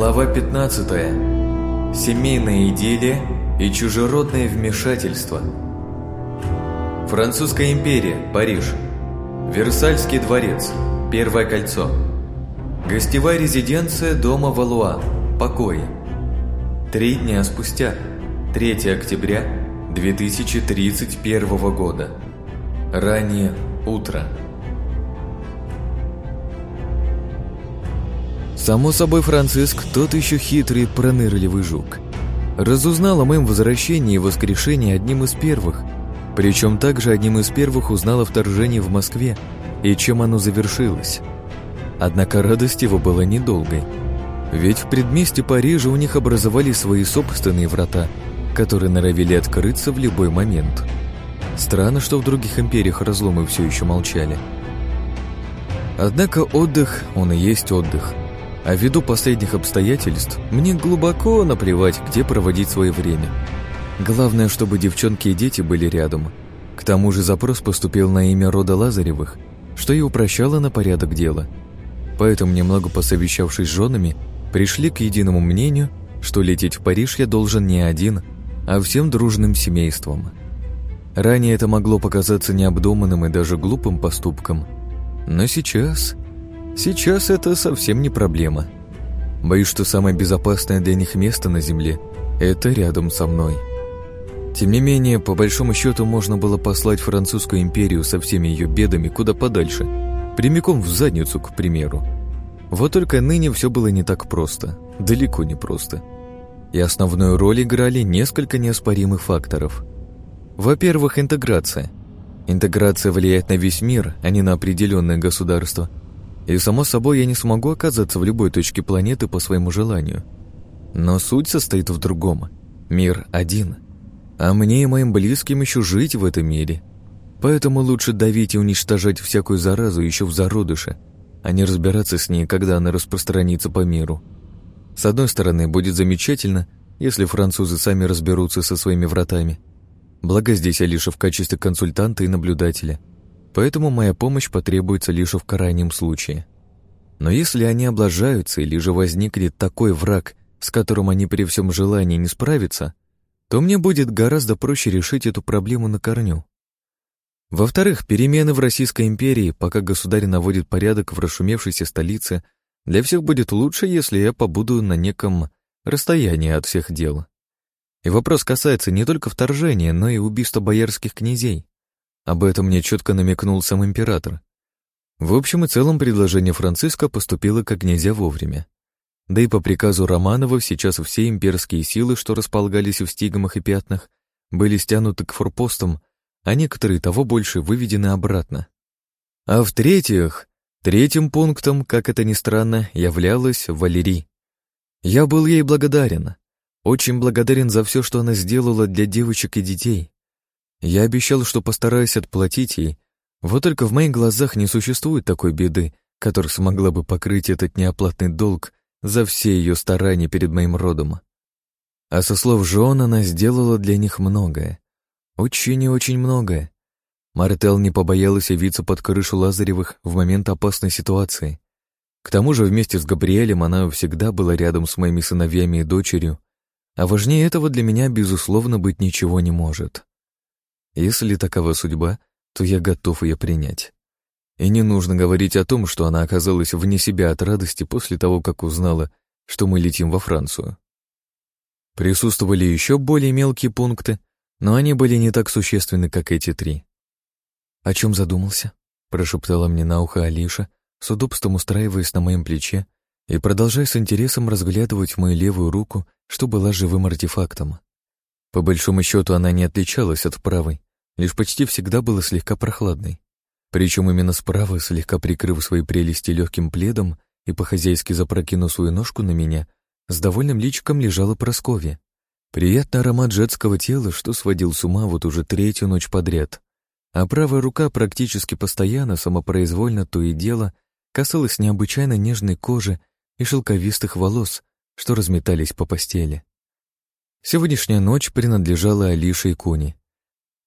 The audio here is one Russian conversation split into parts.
Глава 15. Семейная идиллия и чужеродное вмешательство. Французская империя, Париж. Версальский дворец, Первое кольцо. Гостевая резиденция дома Валуа, покои. Три дня спустя, 3 октября 2031 года. Раннее утро. Само собой, Франциск тот еще хитрый пронырливый жук. Разузнал о моем возвращении и воскрешении одним из первых, причем также одним из первых узнал о вторжении в Москве и чем оно завершилось. Однако радость его была недолгой, ведь в предместе Парижа у них образовались свои собственные врата, которые норовили открыться в любой момент. Странно, что в других империях разломы все еще молчали. Однако отдых, он и есть отдых – а ввиду последних обстоятельств, мне глубоко наплевать, где проводить свое время. Главное, чтобы девчонки и дети были рядом. К тому же запрос поступил на имя рода Лазаревых, что и упрощало на порядок дела. Поэтому, немного посовещавшись с женами, пришли к единому мнению, что лететь в Париж я должен не один, а всем дружным семейством. Ранее это могло показаться необдуманным и даже глупым поступком, но сейчас Сейчас это совсем не проблема. Боюсь, что самое безопасное для них место на Земле – это рядом со мной. Тем не менее, по большому счету можно было послать Французскую империю со всеми ее бедами куда подальше, прямиком в задницу, к примеру. Вот только ныне все было не так просто, далеко не просто. И основную роль играли несколько неоспоримых факторов. Во-первых, интеграция. Интеграция влияет на весь мир, а не на определенное государство – и, само собой, я не смогу оказаться в любой точке планеты по своему желанию. Но суть состоит в другом. Мир один. А мне и моим близким еще жить в этом мире. Поэтому лучше давить и уничтожать всякую заразу еще в зародыше, а не разбираться с ней, когда она распространится по миру. С одной стороны, будет замечательно, если французы сами разберутся со своими вратами. Благо здесь я лишь в качестве консультанта и наблюдателя – поэтому моя помощь потребуется лишь в крайнем случае. Но если они облажаются или же возникнет такой враг, с которым они при всем желании не справятся, то мне будет гораздо проще решить эту проблему на корню. Во-вторых, перемены в Российской империи, пока государь наводит порядок в расшумевшейся столице, для всех будет лучше, если я побуду на неком расстоянии от всех дел. И вопрос касается не только вторжения, но и убийства боярских князей. Об этом мне четко намекнул сам император. В общем и целом предложение Франциска поступило как нельзя вовремя. Да и по приказу Романова сейчас все имперские силы, что располагались в стигмах и пятнах, были стянуты к форпостам, а некоторые того больше выведены обратно. А в-третьих, третьим пунктом, как это ни странно, являлась Валерий. Я был ей благодарен. Очень благодарен за все, что она сделала для девочек и детей. Я обещал, что постараюсь отплатить ей, вот только в моих глазах не существует такой беды, которая смогла бы покрыть этот неоплатный долг за все ее старания перед моим родом. А со слов Жон она сделала для них многое. Очень и очень многое. Мартел не побоялась явиться под крышу Лазаревых в момент опасной ситуации. К тому же вместе с Габриэлем она всегда была рядом с моими сыновьями и дочерью, а важнее этого для меня, безусловно, быть ничего не может. Если такова судьба, то я готов ее принять. И не нужно говорить о том, что она оказалась вне себя от радости после того, как узнала, что мы летим во Францию. Присутствовали еще более мелкие пункты, но они были не так существенны, как эти три. «О чем задумался?» — прошептала мне на ухо Алиша, с удобством устраиваясь на моем плече и продолжая с интересом разглядывать мою левую руку, что была живым артефактом. По большому счету она не отличалась от правой, лишь почти всегда была слегка прохладной. Причем именно справа, слегка прикрыв свои прелести легким пледом и по-хозяйски запрокинув свою ножку на меня, с довольным личиком лежала Просковья. Приятный аромат женского тела, что сводил с ума вот уже третью ночь подряд. А правая рука практически постоянно, самопроизвольно то и дело, касалась необычайно нежной кожи и шелковистых волос, что разметались по постели. Сегодняшняя ночь принадлежала Алише и Коне.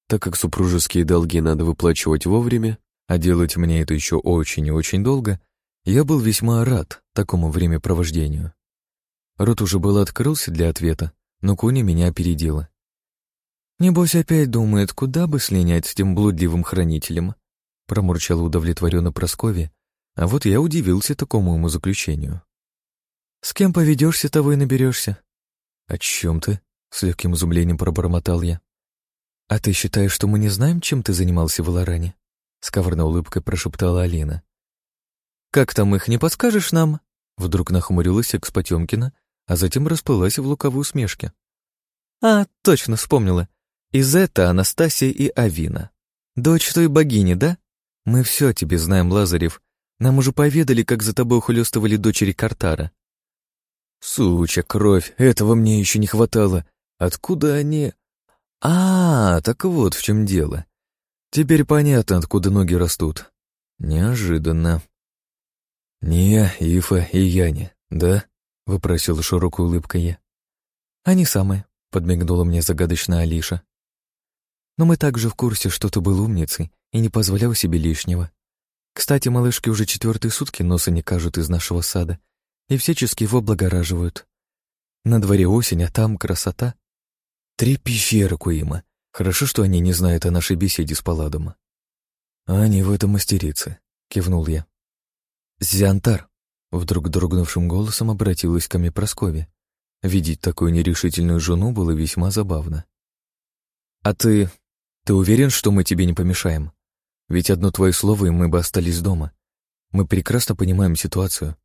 Так как супружеские долги надо выплачивать вовремя, а делать мне это еще очень и очень долго, я был весьма рад такому времяпровождению. Рот уже был открылся для ответа, но Куня меня опередила. «Небось опять думает, куда бы слинять с тем блудливым хранителем», промурчала удовлетворенно Прасковья, а вот я удивился такому ему заключению. «С кем поведешься, того и наберешься». «О чем ты?» — с легким изумлением пробормотал я. «А ты считаешь, что мы не знаем, чем ты занимался в Лоране?» С коварной улыбкой прошептала Алина. «Как там их, не подскажешь нам?» Вдруг нахмурилась Экс Потемкина, а затем расплылась в луковой усмешке. «А, точно вспомнила. Из это Анастасия и Авина. Дочь той богини, да? Мы все о тебе знаем, Лазарев. Нам уже поведали, как за тобой ухлёстывали дочери Картара. Суча, кровь, этого мне еще не хватало. Откуда они... А, так вот в чем дело. Теперь понятно, откуда ноги растут. Неожиданно. «Не Ифа и Яне, да?» — выпросил широкой улыбкой я. «Они самые», — подмигнула мне загадочно Алиша. «Но мы также в курсе, что ты был умницей и не позволял себе лишнего. Кстати, малышки уже четвертые сутки носа не кажут из нашего сада и всячески его облагораживают. На дворе осень, а там красота. Три пещеры Куима. Хорошо, что они не знают о нашей беседе с Паладом. «Они в этом мастерицы», — кивнул я. «Зиантар!» — вдруг дрогнувшим голосом обратилась ко мне Прасковья. Видеть такую нерешительную жену было весьма забавно. «А ты... ты уверен, что мы тебе не помешаем? Ведь одно твое слово, и мы бы остались дома. Мы прекрасно понимаем ситуацию.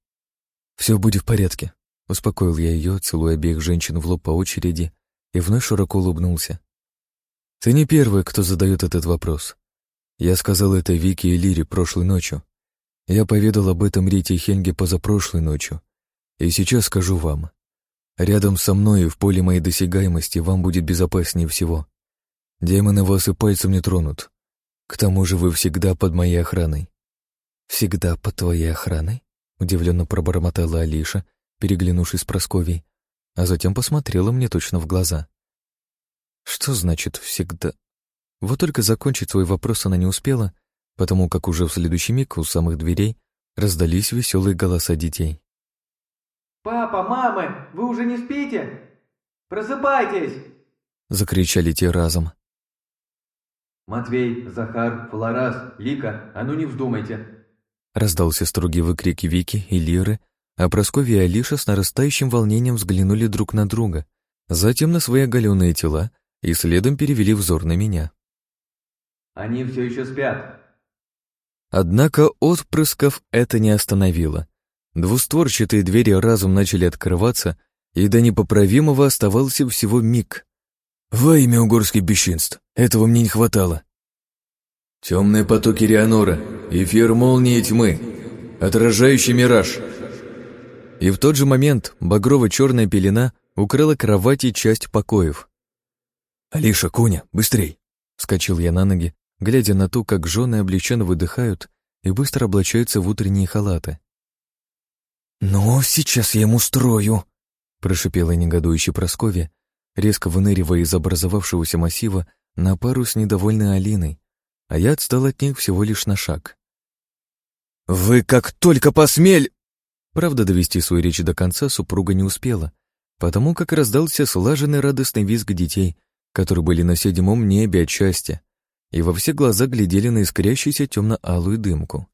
Все будет в порядке», — успокоил я ее, целуя обеих женщин в лоб по очереди, и вновь широко улыбнулся. «Ты не первая, кто задает этот вопрос. Я сказал это Вике и Лире прошлой ночью, я поведал об этом Рите и Хенге позапрошлой ночью. И сейчас скажу вам. Рядом со мной и в поле моей досягаемости вам будет безопаснее всего. Демоны вас и пальцем не тронут. К тому же вы всегда под моей охраной. «Всегда под твоей охраной?» — удивленно пробормотала Алиша, переглянувшись с Просковей, а затем посмотрела мне точно в глаза. «Что значит «всегда»?» Вот только закончить свой вопрос она не успела, потому как уже в следующий миг у самых дверей раздались веселые голоса детей. «Папа, мамы, вы уже не спите? Просыпайтесь!» Закричали те разом. «Матвей, Захар, Флорас, Лика, а ну не вздумайте!» Раздался строгий выкрик Вики и Лиры, а Прасковья и Алиша с нарастающим волнением взглянули друг на друга, затем на свои оголенные тела и следом перевели взор на меня. «Они все еще спят. Однако отпрысков это не остановило. Двустворчатые двери разом начали открываться, и до непоправимого оставался всего миг. «Во имя угорских бесчинств! Этого мне не хватало!» «Темные потоки Рианора, эфир молнии тьмы, отражающий мираж!» И в тот же момент багрово-черная пелена укрыла кровать и часть покоев. «Алиша, Куня, быстрей!» Вскочил я на ноги, глядя на то, как жены облегченно выдыхают и быстро облачаются в утренние халаты. «Ну, сейчас я ему строю!» — прошипела негодующая Прасковья, резко выныривая из образовавшегося массива на пару с недовольной Алиной, а я отстал от них всего лишь на шаг. «Вы как только посмели!» Правда, довести свою речь до конца супруга не успела, потому как раздался слаженный радостный визг детей, которые были на седьмом небе от счастья и во все глаза глядели на искрящуюся темно-алую дымку.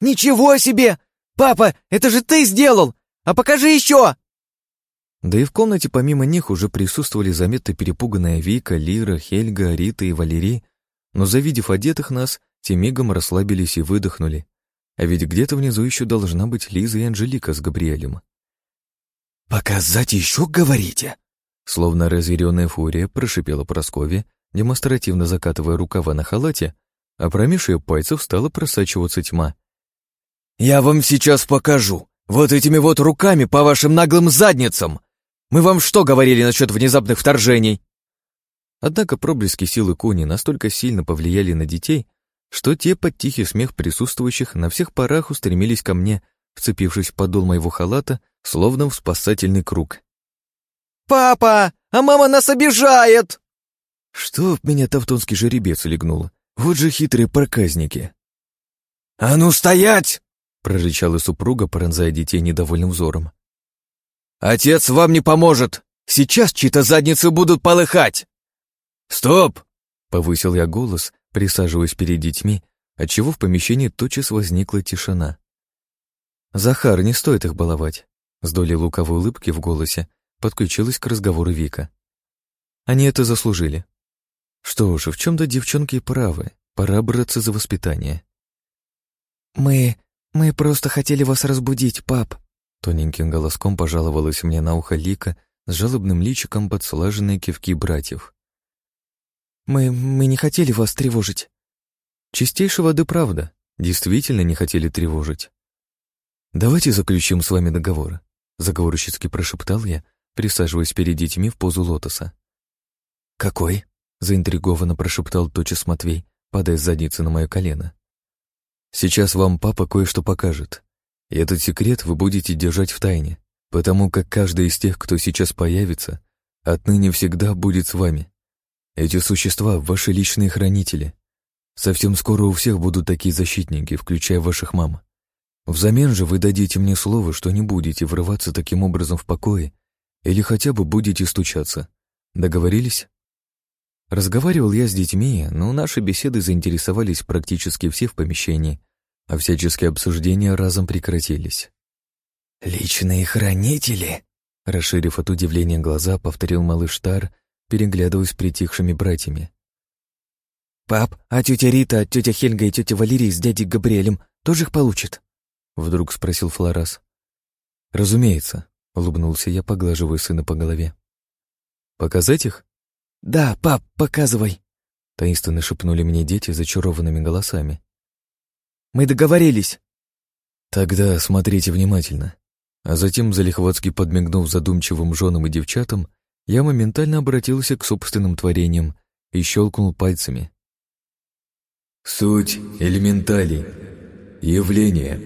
«Ничего себе! Папа, это же ты сделал! А покажи еще!» Да и в комнате помимо них уже присутствовали заметно перепуганная Вика, Лира, Хельга, Рита и Валерий, но завидев одетых нас, те мигом расслабились и выдохнули. А ведь где-то внизу еще должна быть Лиза и Анжелика с Габриэлем. «Показать еще, говорите?» Словно разъяренная фурия прошипела Прасковья демонстративно закатывая рукава на халате, а промеж ее пальцев стала просачиваться тьма. «Я вам сейчас покажу! Вот этими вот руками по вашим наглым задницам! Мы вам что говорили насчет внезапных вторжений?» Однако проблески силы Куни настолько сильно повлияли на детей, что те под тихий смех присутствующих на всех парах устремились ко мне, вцепившись в подол моего халата, словно в спасательный круг. «Папа, а мама нас обижает!» Что меня тавтонский жеребец легнул? Вот же хитрые проказники. «А ну стоять!» — прорычала супруга, пронзая детей недовольным взором. Отец вам не поможет! Сейчас чьи-то задницы будут полыхать!» «Стоп!» — повысил я голос, присаживаясь перед детьми, отчего в помещении тотчас возникла тишина. «Захар, не стоит их баловать», — с долей луковой улыбки в голосе подключилась к разговору Вика. «Они это заслужили. Что ж, в чем-то девчонки правы, пора браться за воспитание». «Мы... мы просто хотели вас разбудить, пап», — тоненьким голоском пожаловалась мне на ухо Лика с жалобным личиком под слаженные кивки братьев. «Мы... мы не хотели вас тревожить». Чистейшей воды правда, действительно не хотели тревожить. «Давайте заключим с вами договор», — заговорщицки прошептал я, присаживаясь перед детьми в позу лотоса. «Какой?» — заинтригованно прошептал тотчас Матвей, падая с задницы на мое колено. «Сейчас вам папа кое-что покажет, и этот секрет вы будете держать в тайне, потому как каждый из тех, кто сейчас появится, отныне всегда будет с вами. Эти существа — ваши личные хранители. Совсем скоро у всех будут такие защитники, включая ваших мам. Взамен же вы дадите мне слово, что не будете врываться таким образом в покое или хотя бы будете стучаться. Договорились? Разговаривал я с детьми, но наши беседы заинтересовались практически все в помещении, а всяческие обсуждения разом прекратились. «Личные хранители?» Расширив от удивления глаза, повторил малыш Тар, переглядываясь с притихшими братьями. «Пап, а тетя Рита, тетя Хельга и тетя Валерий с дядей Габриэлем тоже их получат?» Вдруг спросил Флорас. «Разумеется», — улыбнулся я, поглаживая сына по голове. «Показать их?» «Да, пап, показывай», — таинственно шепнули мне дети зачарованными голосами. «Мы договорились». «Тогда смотрите внимательно». А затем, залихватски подмигнув задумчивым женам и девчатам, я моментально обратился к собственным творениям и щелкнул пальцами. Суть элементалей. Явление.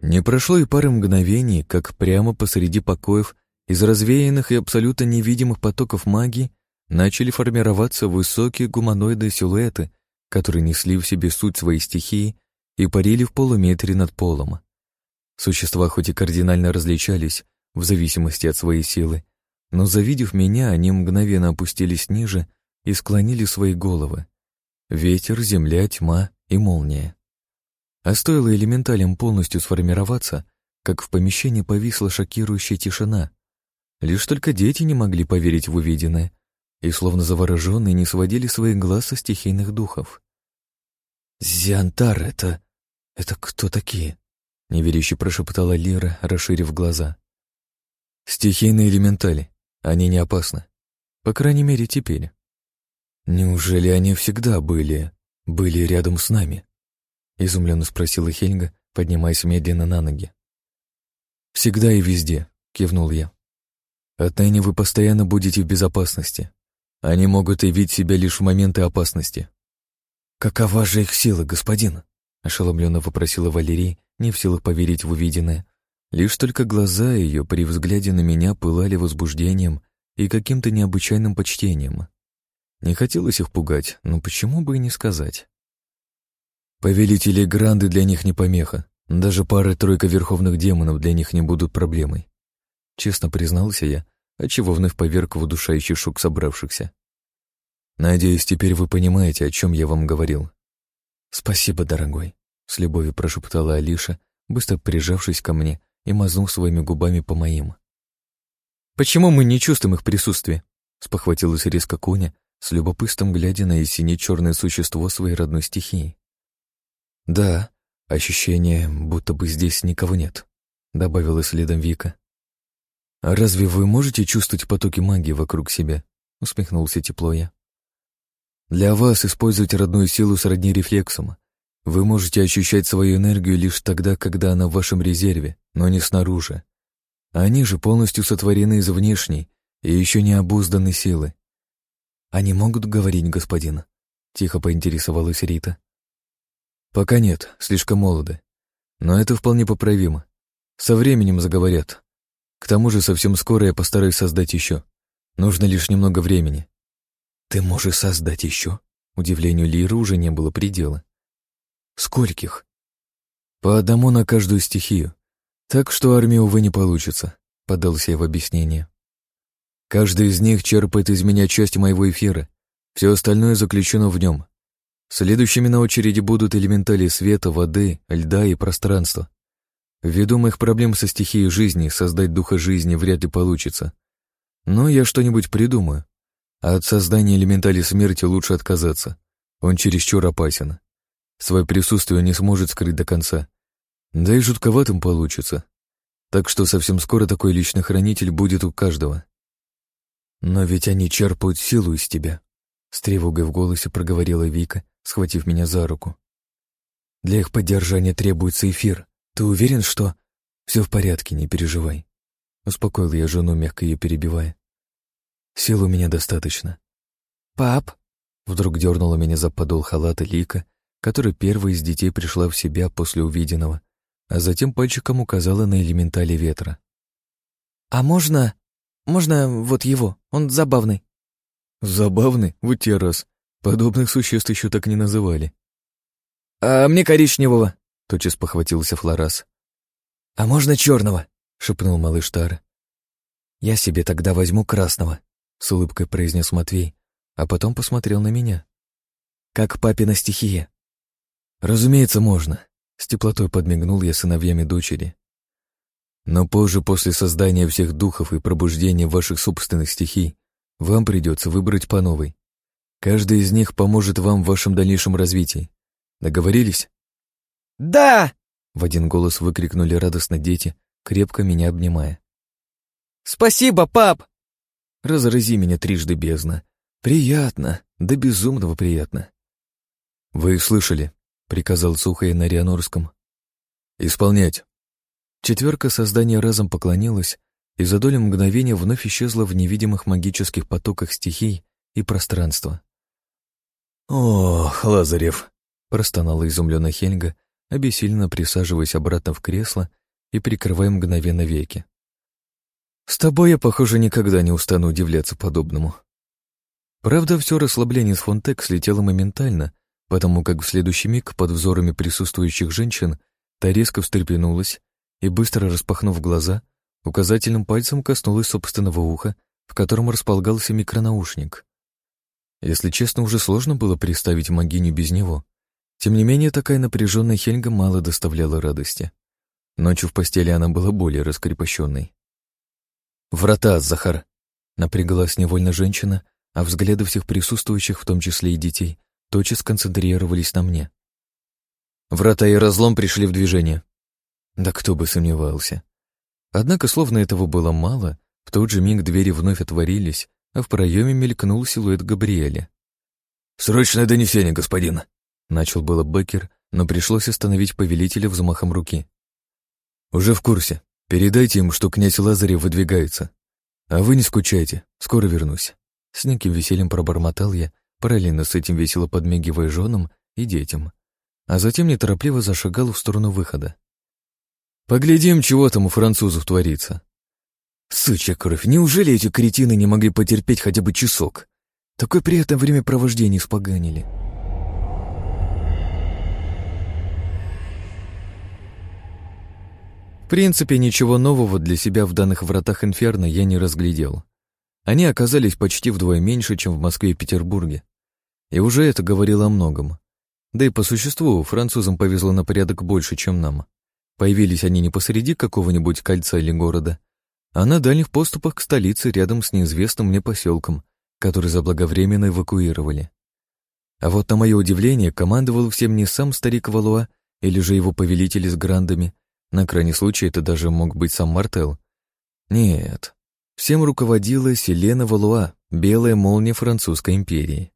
Не прошло и пары мгновений, как прямо посреди покоев из развеянных и абсолютно невидимых потоков магии начали формироваться высокие гуманоидные силуэты, которые несли в себе суть своей стихии и парили в полуметре над полом. Существа хоть и кардинально различались в зависимости от своей силы, но, завидев меня, они мгновенно опустились ниже и склонили свои головы. Ветер, земля, тьма и молния. А стоило элементалям полностью сформироваться, как в помещении повисла шокирующая тишина. Лишь только дети не могли поверить в увиденное и, словно завороженные, не сводили своих глаз со стихийных духов. «Зиантар, это... это кто такие?» — неверяще прошептала Лира, расширив глаза. «Стихийные элементали. Они не опасны. По крайней мере, теперь. Неужели они всегда были... были рядом с нами?» — изумленно спросила Хельга, поднимаясь медленно на ноги. «Всегда и везде», — кивнул я. «Отныне вы постоянно будете в безопасности. Они могут явить себя лишь в моменты опасности». «Какова же их сила, господин?» — ошеломленно попросила Валерий, не в силах поверить в увиденное, Лишь только глаза ее при взгляде на меня пылали возбуждением и каким-то необычайным почтением. Не хотелось их пугать, но почему бы и не сказать? Повелители Гранды для них не помеха. Даже пара-тройка верховных демонов для них не будут проблемой. Честно признался я, отчего вновь поверг в удушающий шок собравшихся. Надеюсь, теперь вы понимаете, о чем я вам говорил. Спасибо, дорогой, с любовью прошептала Алиша, быстро прижавшись ко мне и мазнул своими губами по моим. «Почему мы не чувствуем их присутствия?» — спохватилась резко Коня, с любопытством глядя на сине-черное существо своей родной стихии. «Да, ощущение, будто бы здесь никого нет», — добавила следом Вика. «А разве вы можете чувствовать потоки магии вокруг себя?» — усмехнулся тепло я. «Для вас использовать родную силу сродни рефлексом. Вы можете ощущать свою энергию лишь тогда, когда она в вашем резерве, но не снаружи. Они же полностью сотворены из внешней и еще не обузданной силы. Они могут говорить, господин? Тихо поинтересовалась Рита. Пока нет, слишком молоды. Но это вполне поправимо. Со временем заговорят. К тому же совсем скоро я постараюсь создать еще. Нужно лишь немного времени. Ты можешь создать еще? Удивлению Лиры уже не было предела. Скольких? По одному на каждую стихию. Так что армия, увы, не получится. — подался я в объяснение. «Каждый из них черпает из меня часть моего эфира, все остальное заключено в нем. Следующими на очереди будут элементали света, воды, льда и пространства. Ввиду моих проблем со стихией жизни создать духа жизни вряд ли получится. Но я что-нибудь придумаю. А от создания элементали смерти лучше отказаться. Он чересчур опасен. Свое присутствие не сможет скрыть до конца. Да и жутковатым получится. Так что совсем скоро такой личный хранитель будет у каждого. Но ведь они черпают силу из тебя. С тревогой в голосе проговорила Вика, схватив меня за руку. Для их поддержания требуется эфир. Ты уверен, что... Все в порядке, не переживай. Успокоил я жену, мягко ее перебивая. Сил у меня достаточно. Пап? Вдруг дернула меня за подол халата Лика, которая первой из детей пришла в себя после увиденного, а затем пальчиком указала на элементали ветра. «А можно... можно вот его? Он забавный». «Забавный? Вот те раз. Подобных существ еще так не называли». «А мне коричневого», — тотчас похватился Флорас. «А можно черного?» — шепнул малыш Тар. «Я себе тогда возьму красного», — с улыбкой произнес Матвей, а потом посмотрел на меня. «Как папина стихия». «Разумеется, можно», — с теплотой подмигнул я сыновьями дочери. «Но позже, после создания всех духов и пробуждения ваших собственных стихий, вам придется выбрать по новой. Каждый из них поможет вам в вашем дальнейшем развитии. Договорились?» «Да!» — в один голос выкрикнули радостно дети, крепко меня обнимая. «Спасибо, пап!» «Разрази меня трижды бездна. Приятно, да безумного приятно». «Вы слышали?» — приказал сухо на рианорском. «Исполнять». Четверка создания разом поклонилась и за долю мгновения вновь исчезла в невидимых магических потоках стихий и пространства. «Ох, Лазарев!» — простонала изумленно Хельга, обессиленно присаживаясь обратно в кресло и прикрывая мгновенно веки. «С тобой я, похоже, никогда не устану удивляться подобному». Правда, все расслабление с Фонтек слетело моментально, потому как в следующий миг под взорами присутствующих женщин та резко встрепенулась и, быстро распахнув глаза, указательным пальцем коснулась собственного уха, в котором располагался микронаушник. Если честно, уже сложно было представить могиню без него. Тем не менее, такая напряженная Хельга мало доставляла радости. Ночью в постели она была более раскрепощенной. «Врата, Захар!» — напряглась невольно женщина, а взгляды всех присутствующих, в том числе и детей, тотчас сконцентрировались на мне. Врата и разлом пришли в движение. Да кто бы сомневался. Однако, словно этого было мало, в тот же миг двери вновь отворились, а в проеме мелькнул силуэт Габриэля. «Срочное донесение, господин!» Начал было Беккер, но пришлось остановить повелителя взмахом руки. «Уже в курсе. Передайте им, что князь Лазарев выдвигается. А вы не скучайте, скоро вернусь». С неким весельем пробормотал я, параллельно с этим весело подмигивая женам и детям, а затем неторопливо зашагал в сторону выхода. «Поглядим, чего там у французов творится». Сучья кровь, неужели эти кретины не могли потерпеть хотя бы часок? Такое приятное времяпровождение испоганили. В принципе, ничего нового для себя в данных вратах Инферно я не разглядел. Они оказались почти вдвое меньше, чем в Москве и Петербурге. И уже это говорило о многом. Да и по существу французам повезло на порядок больше, чем нам. Появились они не посреди какого-нибудь кольца или города, а на дальних поступах к столице рядом с неизвестным мне поселком, который заблаговременно эвакуировали. А вот на мое удивление командовал всем не сам старик Валуа или же его повелители с грандами, на крайний случай это даже мог быть сам Мартел. Нет, всем руководила Селена Валуа, белая молния французской империи.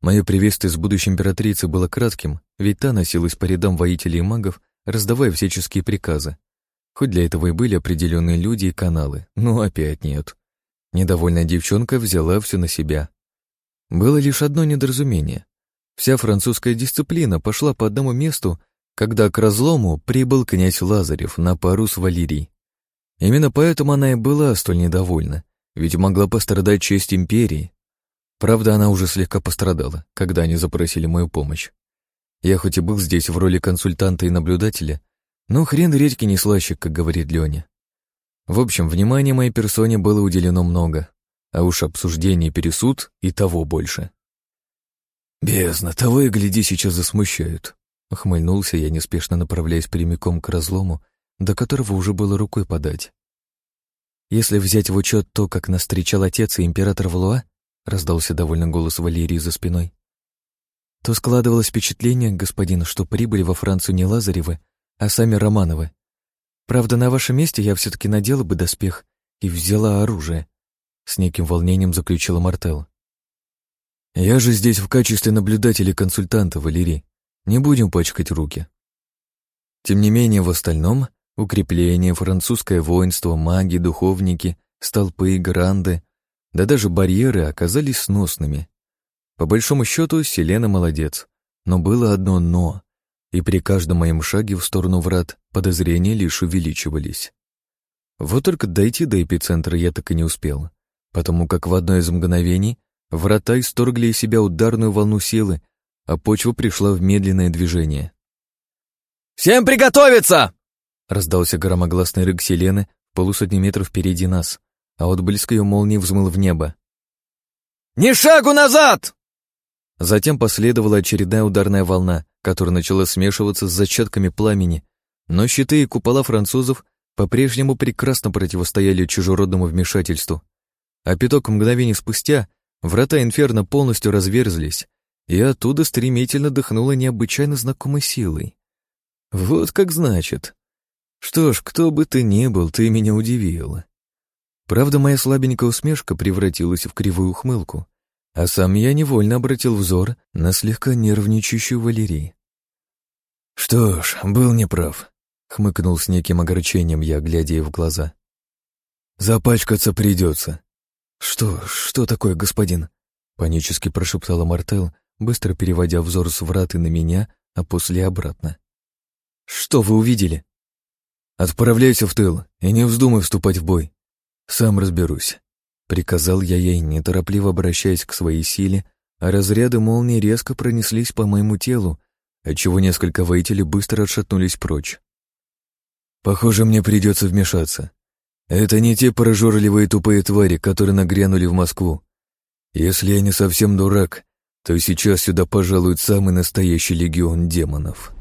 Мое приветствие с будущей императрицей было кратким, ведь та носилась по рядам воителей и магов, раздавая всяческие приказы. Хоть для этого и были определенные люди и каналы, но опять нет. Недовольная девчонка взяла все на себя. Было лишь одно недоразумение. Вся французская дисциплина пошла по одному месту, когда к разлому прибыл князь Лазарев на пару с Валерией. Именно поэтому она и была столь недовольна, ведь могла пострадать честь империи. Правда, она уже слегка пострадала, когда они запросили мою помощь. Я хоть и был здесь в роли консультанта и наблюдателя, но хрен редьки не слаще, как говорит Леня. В общем, внимания моей персоне было уделено много, а уж обсуждение пересуд и того больше. «Бездна, того и гляди, сейчас засмущают», — охмыльнулся я, неспешно направляясь прямиком к разлому, до которого уже было рукой подать. «Если взять в учет то, как нас встречал отец и император Валуа», — раздался довольно голос Валерии за спиной, то складывалось впечатление, господин, что прибыли во Францию не Лазаревы, а сами Романовы. Правда, на вашем месте я все-таки надела бы доспех и взяла оружие», — с неким волнением заключила Мартел. «Я же здесь в качестве наблюдателя и консультанта, Валерий. Не будем пачкать руки». Тем не менее, в остальном — укрепление, французское воинство, маги, духовники, столпы, гранды, да даже барьеры оказались сносными. По большому счету, Селена молодец, но было одно «но», и при каждом моем шаге в сторону врат подозрения лишь увеличивались. Вот только дойти до эпицентра я так и не успел, потому как в одно из мгновений Врата исторгли из себя ударную волну силы, а почва пришла в медленное движение. «Всем приготовиться!» Раздался громогласный рык Селены полусотни метров впереди нас, а отблеск ее молнии взмыл в небо. «Ни шагу назад!» Затем последовала очередная ударная волна, которая начала смешиваться с зачатками пламени, но щиты и купола французов по-прежнему прекрасно противостояли чужеродному вмешательству. А пяток мгновений спустя Врата инферно полностью разверзлись, и оттуда стремительно дыхнуло необычайно знакомой силой. Вот как значит. Что ж, кто бы ты ни был, ты меня удивила. Правда, моя слабенькая усмешка превратилась в кривую ухмылку, а сам я невольно обратил взор на слегка нервничающую Валерий. «Что ж, был неправ», — хмыкнул с неким огорчением я, глядя ей в глаза. «Запачкаться придется. «Что, что такое, господин?» — панически прошептала Мартел, быстро переводя взор с враты на меня, а после обратно. «Что вы увидели?» «Отправляйся в тыл и не вздумай вступать в бой. Сам разберусь», — приказал я ей, неторопливо обращаясь к своей силе, а разряды молнии резко пронеслись по моему телу, отчего несколько воителей быстро отшатнулись прочь. «Похоже, мне придется вмешаться. Это не те прожорливые тупые твари, которые нагрянули в Москву. Если я не совсем дурак, то сейчас сюда пожалует самый настоящий легион демонов.